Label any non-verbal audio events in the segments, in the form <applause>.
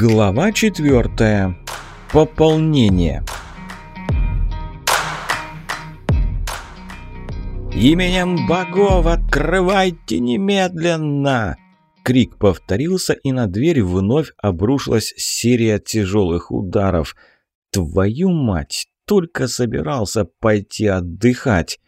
Глава четвертая. Пополнение. «Именем богов открывайте немедленно!» Крик повторился, и на дверь вновь обрушилась серия тяжелых ударов. «Твою мать! Только собирался пойти отдыхать!»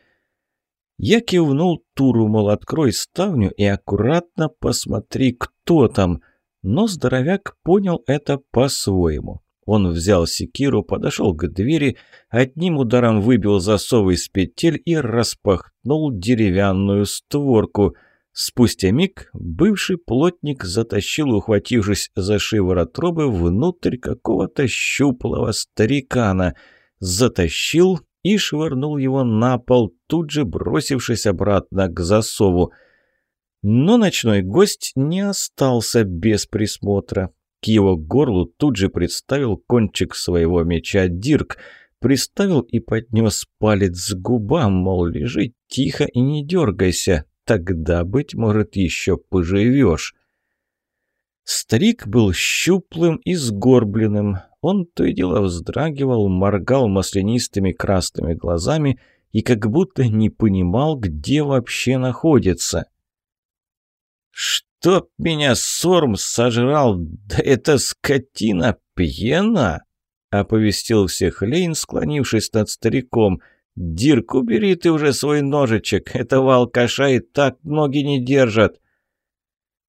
Я кивнул Туру, мол, открой ставню и аккуратно посмотри, кто там – но здоровяк понял это по-своему. Он взял секиру, подошел к двери, одним ударом выбил засов из петель и распахнул деревянную створку. Спустя миг бывший плотник затащил, ухватившись за шиворот робы, внутрь какого-то щуплого старикана. Затащил и швырнул его на пол, тут же бросившись обратно к засову. Но ночной гость не остался без присмотра. К его горлу тут же представил кончик своего меча Дирк, приставил и поднес палец к губам, мол, лежи тихо и не дергайся, тогда, быть может, еще поживешь. Старик был щуплым и сгорбленным. Он то и дело вздрагивал, моргал маслянистыми красными глазами и как будто не понимал, где вообще находится. «Чтоб меня сорм сожрал, да это скотина пьяна!» — оповестил всех Лейн, склонившись над стариком. «Дирк, убери ты уже свой ножичек, этого алкаша и так ноги не держат!»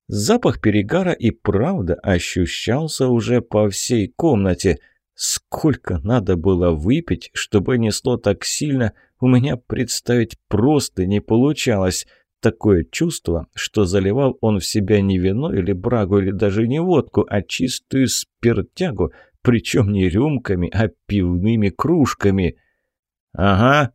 Запах перегара и правда ощущался уже по всей комнате. Сколько надо было выпить, чтобы несло так сильно, у меня представить просто не получалось — Такое чувство, что заливал он в себя не вино или брагу, или даже не водку, а чистую спиртягу, причем не рюмками, а пивными кружками. «Ага».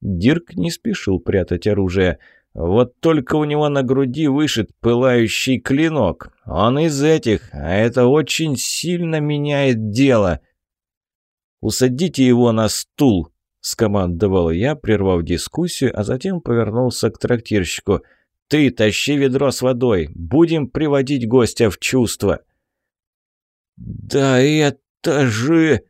Дирк не спешил прятать оружие. «Вот только у него на груди вышит пылающий клинок. Он из этих, а это очень сильно меняет дело». «Усадите его на стул», — скомандовал я, прервав дискуссию, а затем повернулся к трактирщику. «Ты тащи ведро с водой, будем приводить гостя в чувство». «Да это же...»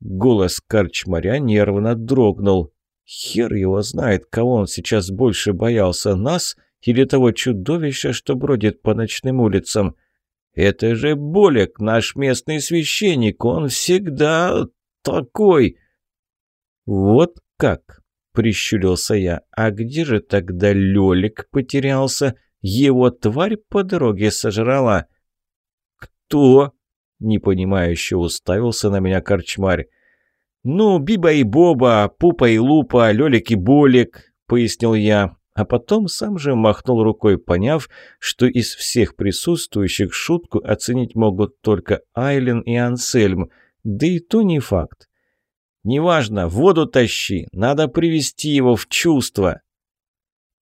Голос корчмаря нервно дрогнул. Хер его знает, кого он сейчас больше боялся, нас или того чудовища, что бродит по ночным улицам. Это же Болек, наш местный священник, он всегда такой... «Вот как?» – прищурился я. «А где же тогда Лёлик потерялся? Его тварь по дороге сожрала». «Кто?» – непонимающе уставился на меня корчмарь. «Ну, Биба и Боба, Пупа и Лупа, Лёлик и Болик», – пояснил я. А потом сам же махнул рукой, поняв, что из всех присутствующих шутку оценить могут только Айлен и Ансельм. Да и то не факт. «Неважно, воду тащи, надо привести его в чувство».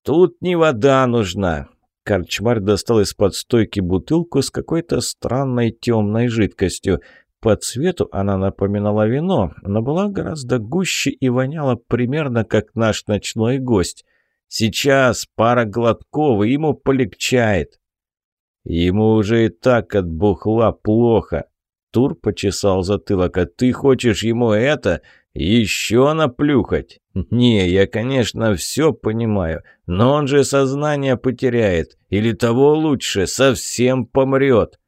«Тут не вода нужна». Корчмар достал из-под стойки бутылку с какой-то странной темной жидкостью. По цвету она напоминала вино, но была гораздо гуще и воняла примерно как наш ночной гость. Сейчас пара глотков, ему полегчает. Ему уже и так от бухла плохо. Тур почесал затылок. «А ты хочешь ему это? Еще наплюхать? Не, я, конечно, все понимаю, но он же сознание потеряет. Или того лучше, совсем помрет».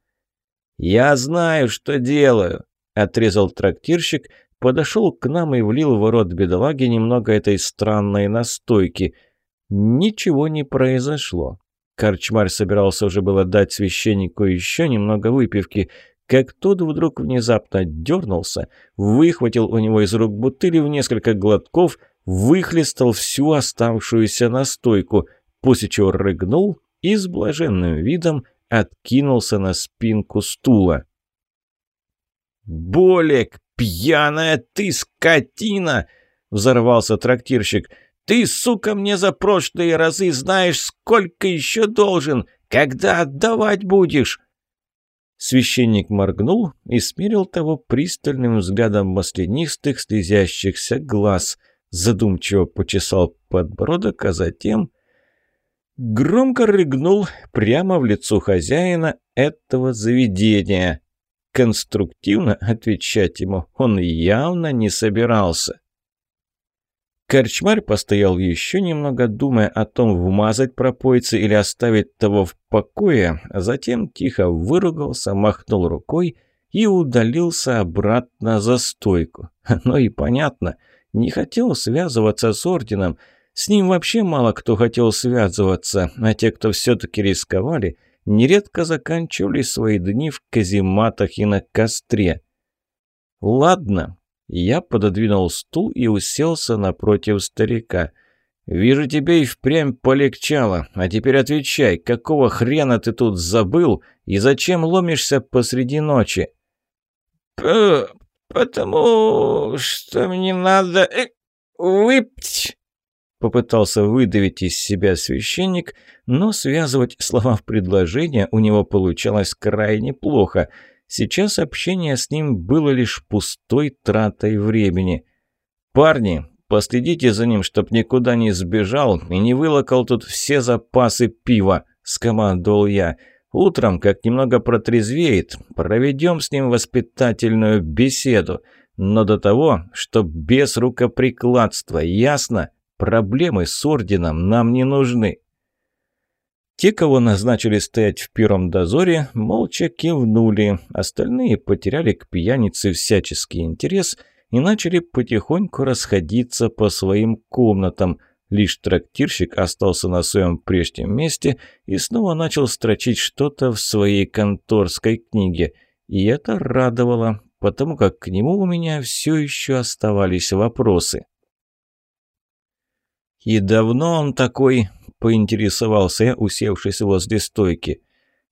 «Я знаю, что делаю», — отрезал трактирщик, подошел к нам и влил в рот бедолаги немного этой странной настойки. Ничего не произошло. Корчмарь собирался уже было дать священнику еще немного выпивки — как тот вдруг внезапно дернулся, выхватил у него из рук бутыли в несколько глотков, выхлестал всю оставшуюся настойку, после чего рыгнул и с блаженным видом откинулся на спинку стула. «Болек, пьяная ты скотина!» — взорвался трактирщик. «Ты, сука, мне за прошлые разы знаешь, сколько еще должен! Когда отдавать будешь?» Священник моргнул и смирил того пристальным взглядом маслянистых слезящихся глаз, задумчиво почесал подбородок, а затем громко рыгнул прямо в лицо хозяина этого заведения. конструктивно отвечать ему он явно не собирался. Корчмарь постоял еще немного, думая о том, вмазать пропойцы или оставить того в покое, а затем тихо выругался, махнул рукой и удалился обратно за стойку. <laughs> Ну и понятно, не хотел связываться с орденом. С ним вообще мало кто хотел связываться, а те, кто все-таки рисковали, нередко заканчивали свои дни в казематах и на костре. «Ладно», я пододвинул стул и уселся напротив старика. «Вижу, тебе и впрямь полегчало. А теперь отвечай, какого хрена ты тут забыл и зачем ломишься посреди ночи?» П «Потому что мне надо э, выпить». Попытался выдавить из себя священник, но связывать слова в предложение у него получалось крайне плохо. Сейчас общение с ним было лишь пустой тратой времени. «Парни, последите за ним, чтоб никуда не сбежал и не вылокал тут все запасы пива», — скомандовал я. Утром, как немного протрезвеет, проведем с ним воспитательную беседу. Но до того, что без рукоприкладства, ясно? Проблемы с орденом нам не нужны. Те, кого назначили стоять в первом дозоре, молча кивнули. Остальные потеряли к пьянице всяческий интерес и начали потихоньку расходиться по своим комнатам – Лишь трактирщик остался на своем прежнем месте и снова начал строчить что-то в своей конторской книге. И это радовало, потому как к нему у меня все еще оставались вопросы. «И давно он такой?» – поинтересовался я, усевшись возле стойки.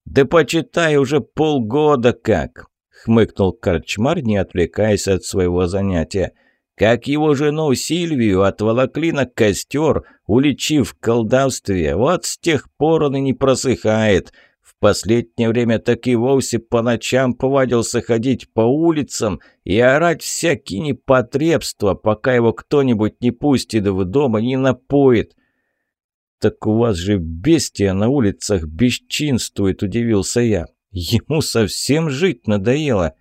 «Да почитай, уже полгода как!» – хмыкнул корчмар, не отвлекаясь от своего занятия – как его жену Сильвию отволокли на костер, уличив в колдовстве. Вот с тех пор он и не просыхает. В последнее время так и вовсе по ночам повадился ходить по улицам и орать всякие непотребства, пока его кто-нибудь не пустит в дом и не напоит. «Так у вас же бестия на улицах бесчинствует», — удивился я. «Ему совсем жить надоело».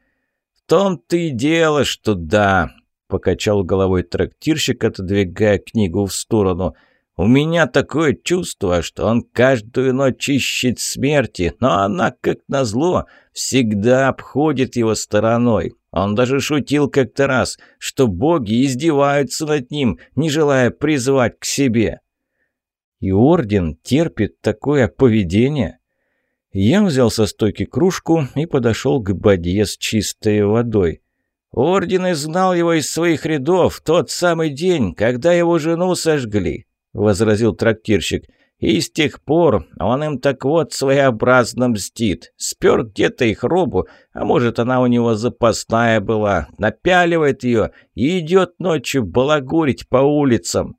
«В том-то и дело, что да», Покачал головой трактирщик, отодвигая книгу в сторону. «У меня такое чувство, что он каждую ночь ищет смерти, но она, как назло, всегда обходит его стороной. Он даже шутил как-то раз, что боги издеваются над ним, не желая призвать к себе». «И орден терпит такое поведение?» Я взял со стойки кружку и подошел к бадье с чистой водой. Орден изгнал его из своих рядов тот самый день, когда его жену сожгли», — возразил трактирщик. «И с тех пор он им так вот своеобразно мстит. Спер где-то их робу, а может, она у него запасная была, напяливает ее и идет ночью балагурить по улицам».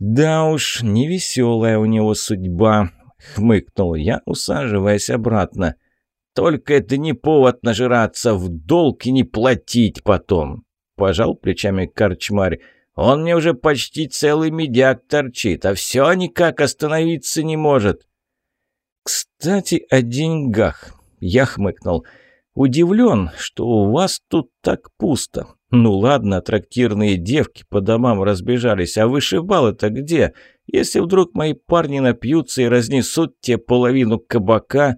«Да уж, невеселая у него судьба», — хмыкнул я, усаживаясь обратно. Только это не повод нажираться в долг и не платить потом. Пожал плечами корчмарь. Он мне уже почти целый медяк торчит, а все никак остановиться не может. Кстати, о деньгах. Я хмыкнул. Удивлен, что у вас тут так пусто. Ну ладно, трактирные девки по домам разбежались, а вышибалы-то где? Если вдруг мои парни напьются и разнесут те половину кабака...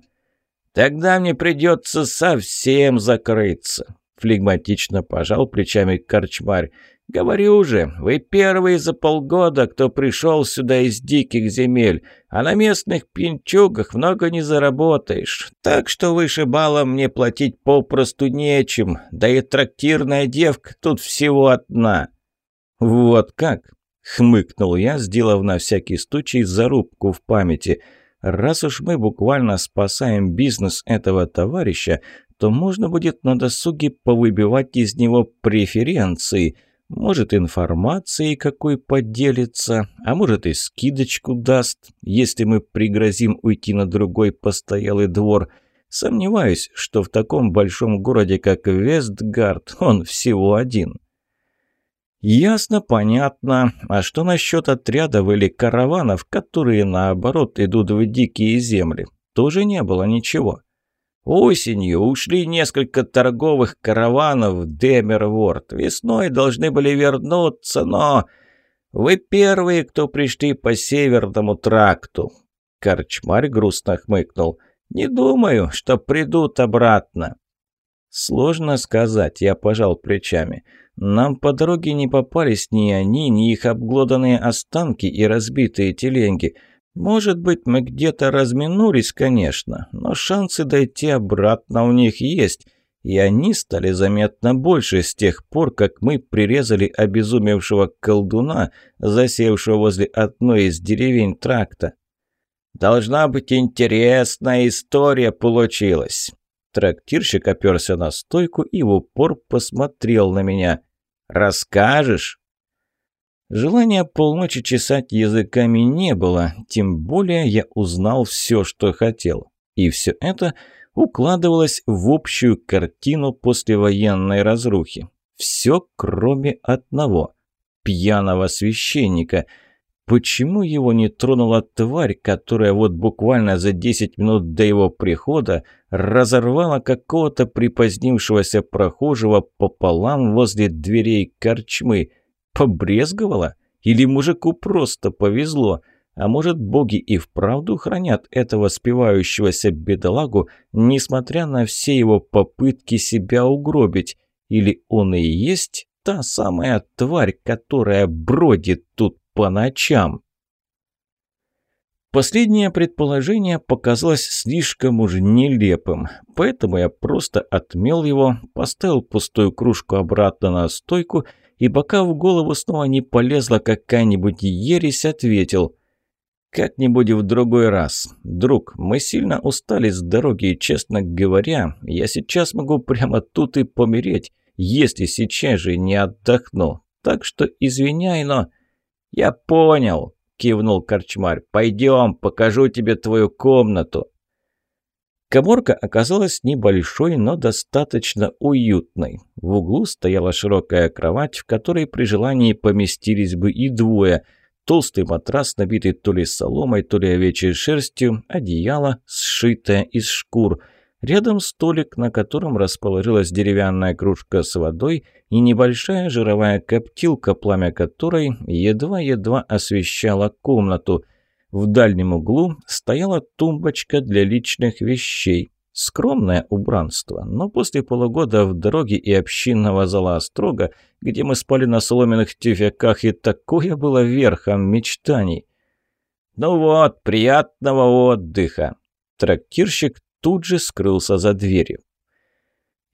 Тогда мне придется совсем закрыться. Флегматично пожал плечами корчмарь. «Говорю же, вы первые за полгода, кто пришел сюда из диких земель, а на местных пинчугах много не заработаешь. Так что выше бала мне платить попросту нечем, да и трактирная девка тут всего одна». «Вот как?» — хмыкнул я, сделав на всякий случай зарубку в памяти — Раз уж мы буквально спасаем бизнес этого товарища, то можно будет на досуге повыбивать из него преференции. Может, информацией какой поделится, а может и скидочку даст, если мы пригрозим уйти на другой постоялый двор. Сомневаюсь, что в таком большом городе, как Вестгард, он всего один. «Ясно, понятно. А что насчет отрядов или караванов, которые, наоборот, идут в дикие земли? Тоже не было ничего». Осенью ушли несколько торговых караванов в Демерворд. Весной должны были вернуться, но... Вы первые, кто пришли по Северному тракту. Корчмарь грустно хмыкнул. Не думаю, что придут обратно. Сложно сказать, я пожал плечами. Нам по дороге не попались ни они, ни их обглоданные останки и разбитые теленги. Может быть, мы где-то разминулись, конечно, но шансы дойти обратно у них есть, и они стали заметно больше с тех пор, как мы прирезали обезумевшего колдуна, засевшего возле одной из деревень тракта. «Должна быть интересная история получилась». Трактирщик оперся на стойку и в упор посмотрел на меня. «Расскажешь?» Желания полночи чесать языками не было, тем более я узнал все, что хотел. И все это укладывалось в общую картину послевоенной разрухи. Все, кроме одного – пьяного священника. Почему его не тронула тварь, которая вот буквально за 10 минут до его прихода разорвала какого-то припозднившегося прохожего пополам возле дверей корчмы – Побрезговала? Или мужику просто повезло? А может, боги и вправду хранят этого спивающегося бедолагу, несмотря на все его попытки себя угробить? Или он и есть та самая тварь, которая бродит тут по ночам? Последнее предположение показалось слишком уж нелепым, поэтому я просто отмел его, поставил пустую кружку обратно на стойку и пока в голову снова не полезла какая-нибудь ересь, ответил «Как-нибудь в другой раз. Друг, мы сильно устали с дороги, и, честно говоря, я сейчас могу прямо тут и помереть, если сейчас же не отдохну. Так что извиняй, но...» «Я понял», — кивнул корчмарь. «Пойдем, покажу тебе твою комнату». Коморка оказалась небольшой, но достаточно уютной. В углу стояла широкая кровать, в которой при желании поместились бы и двое. Толстый матрас, набитый то ли соломой, то ли овечьей шерстью, одеяло, сшитое из шкур. Рядом столик, на котором расположилась деревянная кружка с водой и небольшая жировая коптилка, пламя которой едва-едва освещало комнату – в дальнем углу стояла тумбочка для личных вещей. Скромное убранство, но после полугода в дороге и общинного зала Острога, где мы спали на соломенных тюфяках, и такое было верхом мечтаний. «Ну вот, приятного отдыха!» Трактирщик тут же скрылся за дверью.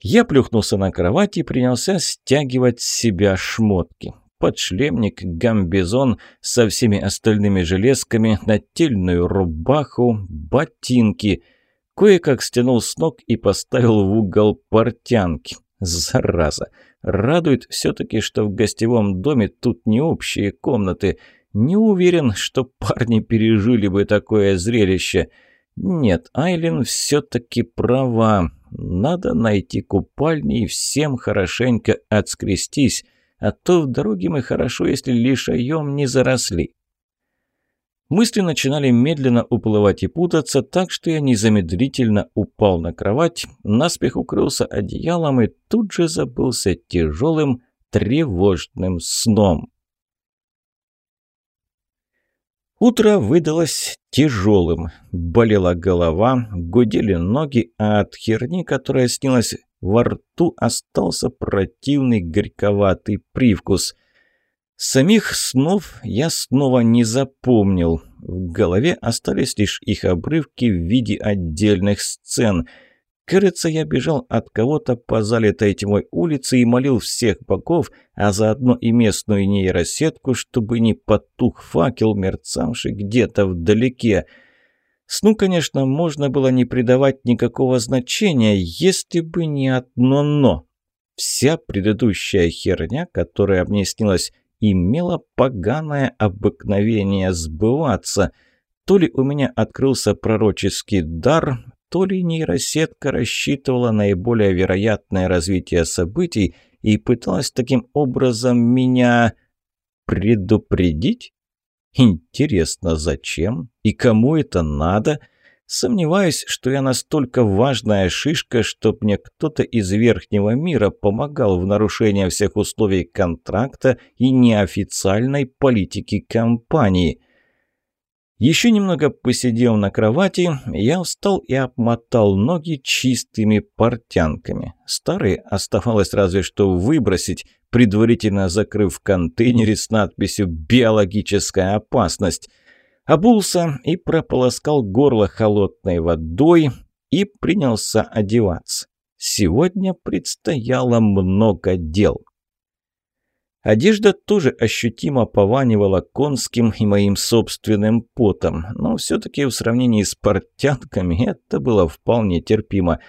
Я плюхнулся на кровать и принялся стягивать с себя шмотки подшлемник, гамбизон со всеми остальными железками, нательную рубаху, ботинки. Кое-как стянул с ног и поставил в угол портянки. Зараза! Радует все-таки, что в гостевом доме тут не общие комнаты. Не уверен, что парни пережили бы такое зрелище. Нет, Айлин все-таки права. Надо найти купальни и всем хорошенько отскрестись а то в дороге мы хорошо, если лишаем не заросли. Мысли начинали медленно уплывать и путаться, так что я незамедлительно упал на кровать, наспех укрылся одеялом и тут же забылся тяжелым, тревожным сном. Утро выдалось тяжелым. Болела голова, гудели ноги, а от херни, которая снилась во рту остался противный горьковатый привкус. Самих снов я снова не запомнил. В голове остались лишь их обрывки в виде отдельных сцен. Кажется, я бежал от кого-то по залитой тьмой улице и молил всех богов, а заодно и местную нейросетку, чтобы не потух факел, мерцавший где-то вдалеке. Сну, конечно, можно было не придавать никакого значения, если бы не одно «но». Вся предыдущая херня, которая мне снилась, имела поганое обыкновение сбываться. То ли у меня открылся пророческий дар, то ли нейросетка рассчитывала наиболее вероятное развитие событий и пыталась таким образом меня предупредить? Интересно, зачем? И кому это надо? Сомневаюсь, что я настолько важная шишка, чтоб мне кто-то из верхнего мира помогал в нарушении всех условий контракта и неофициальной политики компании. Еще немного посидев на кровати, я встал и обмотал ноги чистыми портянками. Старые оставалось разве что выбросить, предварительно закрыв в контейнере с надписью «Биологическая опасность» обулся и прополоскал горло холодной водой и принялся одеваться. Сегодня предстояло много дел. Одежда тоже ощутимо пованивала конским и моим собственным потом, но все-таки в сравнении с портянками это было вполне терпимо.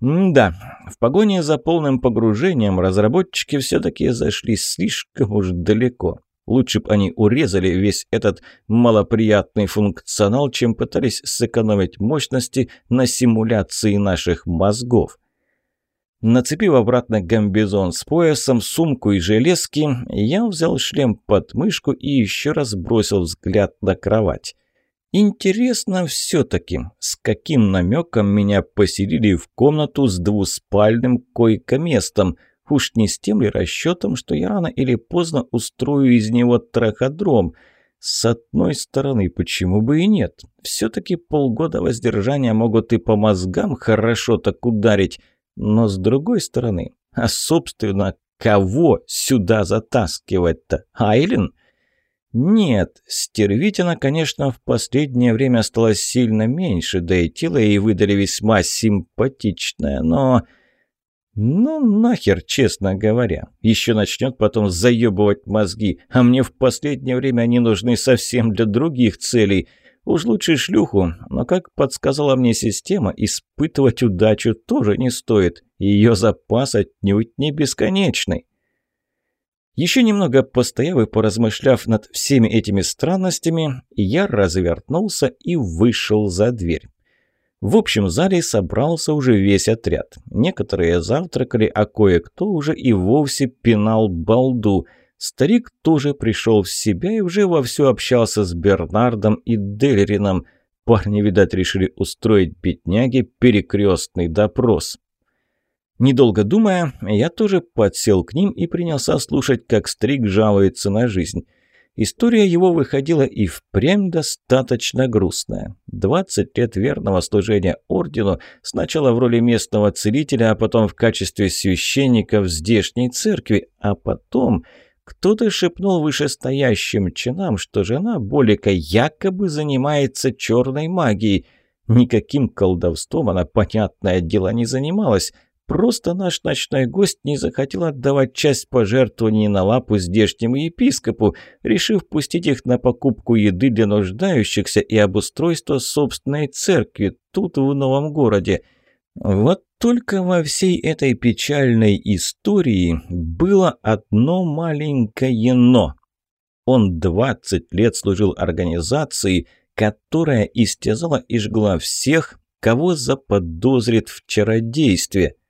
М да, в погоне за полным погружением разработчики все-таки зашли слишком уж далеко. Лучше бы они урезали весь этот малоприятный функционал, чем пытались сэкономить мощности на симуляции наших мозгов. Нацепив обратно гамбизон с поясом, сумку и железки, я взял шлем под мышку и еще раз бросил взгляд на кровать. Интересно все-таки, с каким намеком меня поселили в комнату с двуспальным койкоместом – Уж не с тем ли расчетом, что я рано или поздно устрою из него траходром? С одной стороны, почему бы и нет? Все-таки полгода воздержания могут и по мозгам хорошо так ударить. Но с другой стороны, а собственно, кого сюда затаскивать-то? Айлин? Нет, стервитина, конечно, в последнее время стало сильно меньше, да и тело ей выдали весьма симпатичное, но... Ну нахер, честно говоря. Еще начнет потом заебывать мозги, а мне в последнее время они нужны совсем для других целей. Уж лучше шлюху, но, как подсказала мне система, испытывать удачу тоже не стоит. Ее запас отнюдь не бесконечный. Еще немного постояв и поразмышляв над всеми этими странностями, я развернулся и вышел за дверь. В общем зале собрался уже весь отряд. Некоторые завтракали, а кое-кто уже и вовсе пинал балду. Старик тоже пришел в себя и уже вовсю общался с Бернардом и Делерином. Парни, видать, решили устроить бедняге перекрестный допрос. Недолго думая, я тоже подсел к ним и принялся слушать, как старик жалуется на жизнь. История его выходила и впрямь достаточно грустная. 20 лет верного служения ордену, сначала в роли местного целителя, а потом в качестве священника в здешней церкви, а потом кто-то шепнул вышестоящим чинам, что жена Болика якобы занимается черной магией. Никаким колдовством она, понятное дело, не занималась, Просто наш ночной гость не захотел отдавать часть пожертвований на лапу здешнему епископу, решив пустить их на покупку еды для нуждающихся и обустройство собственной церкви тут, в новом городе. Вот только во всей этой печальной истории было одно маленькое «но». Он 20 лет служил организации, которая истязала и жгла всех, кого заподозрит в чародействе –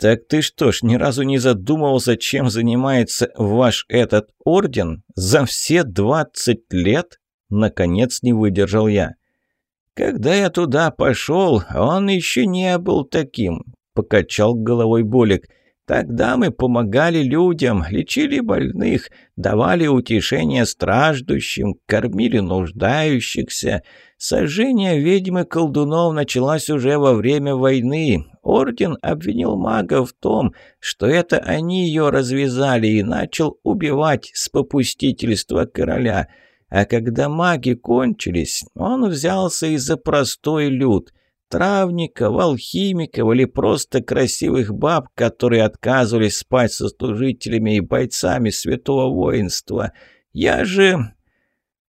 «Так ты что ж, ни разу не задумывался, чем занимается ваш этот орден за все двадцать лет?» Наконец не выдержал я. «Когда я туда пошел, он еще не был таким», — покачал головой Болик. Тогда мы помогали людям, лечили больных, давали утешение страждущим, кормили нуждающихся. Сожжение ведьмы колдунов началось уже во время войны. Орден обвинил мага в том, что это они ее развязали и начал убивать с попустительства короля. А когда маги кончились, он взялся и за простой люд – травников, алхимиков или просто красивых баб, которые отказывались спать со служителями и бойцами святого воинства. Я же...»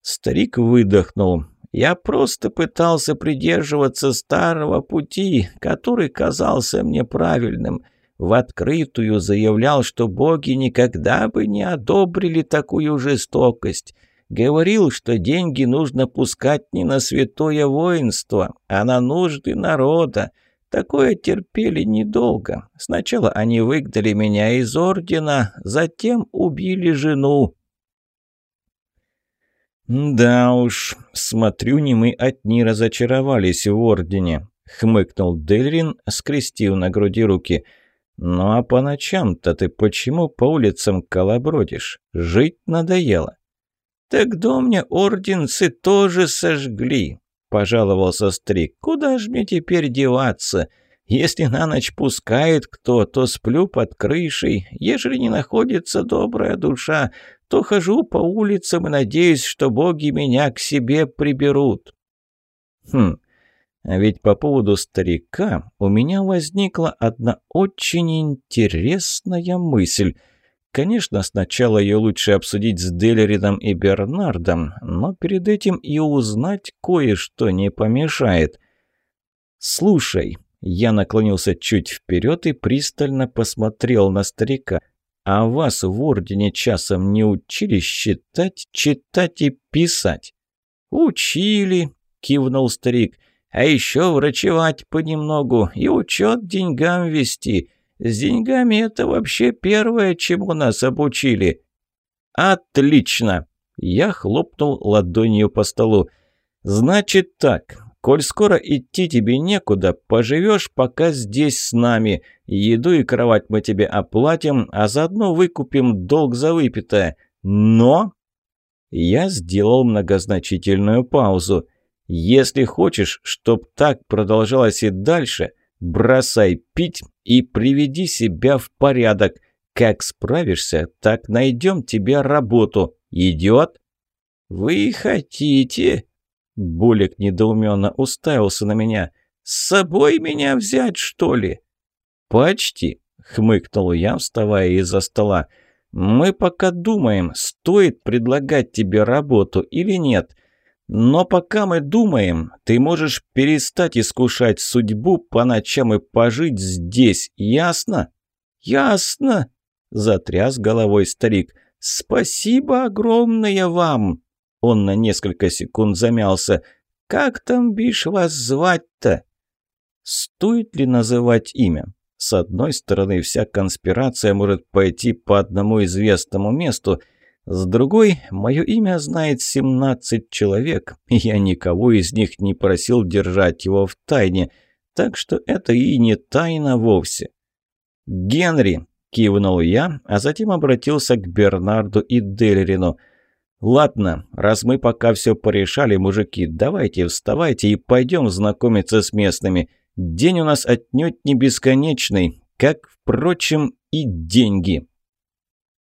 Старик выдохнул. «Я просто пытался придерживаться старого пути, который казался мне правильным. В открытую заявлял, что боги никогда бы не одобрили такую жестокость». Говорил, что деньги нужно пускать не на святое воинство, а на нужды народа. Такое терпели недолго. Сначала они выгнали меня из ордена, затем убили жену. «Да уж, смотрю, не мы одни разочаровались в Ордене», — хмыкнул Дельрин, скрестив на груди руки. «Ну а по ночам-то ты почему по улицам колобродишь? Жить надоело». «Так дом мне орденцы тоже сожгли», — пожаловался Стрик. «Куда ж мне теперь деваться? Если на ночь пускает кто, то сплю под крышей. Ежели не находится добрая душа, то хожу по улицам и надеюсь, что боги меня к себе приберут». «Хм, а ведь по поводу старика у меня возникла одна очень интересная мысль». Конечно, сначала ее лучше обсудить с Делерином и Бернардом, но перед этим и узнать кое-что не помешает. «Слушай», я наклонился чуть вперед и пристально посмотрел на старика. «А вас в Ордене часом не учили считать, читать и писать?» «Учили», — кивнул старик. «А еще врачевать понемногу и учет деньгам вести. С деньгами это вообще первое, чему нас обучили». «Отлично!» Я хлопнул ладонью по столу. «Значит так, Коль скоро идти тебе некуда, поживешь пока здесь с нами. Еду и кровать мы тебе оплатим, а заодно выкупим долг за выпитое. Но...» Я сделал многозначительную паузу. «Если хочешь, чтоб так продолжалось и дальше, бросай пить и приведи себя в порядок. Как справишься, так найдем тебе работу. Идет?» «Вы хотите?» Булик недоуменно уставился на меня. «С собой меня взять, что ли?» «Почти», — хмыкнул я, вставая из-за стола. «Мы пока думаем, стоит предлагать тебе работу или нет. Но пока мы думаем, ты можешь перестать искушать судьбу по ночам и пожить здесь, ясно?» «Ясно», — затряс головой старик. «Спасибо огромное вам!» Он на несколько секунд замялся. «Как там, бишь, вас звать-то?» Стоит ли называть имя? С одной стороны, вся конспирация может пойти по одному известному месту, с другой, мое имя знает 17 человек, и я никого из них не просил держать его в тайне, так что это и не тайна вовсе. «Генри!» – кивнул я, а затем обратился к Бернарду и Делерину – «Ладно, раз мы пока все порешали, мужики, давайте вставайте и пойдем знакомиться с местными. День у нас отнюдь не бесконечный, как, впрочем, и деньги».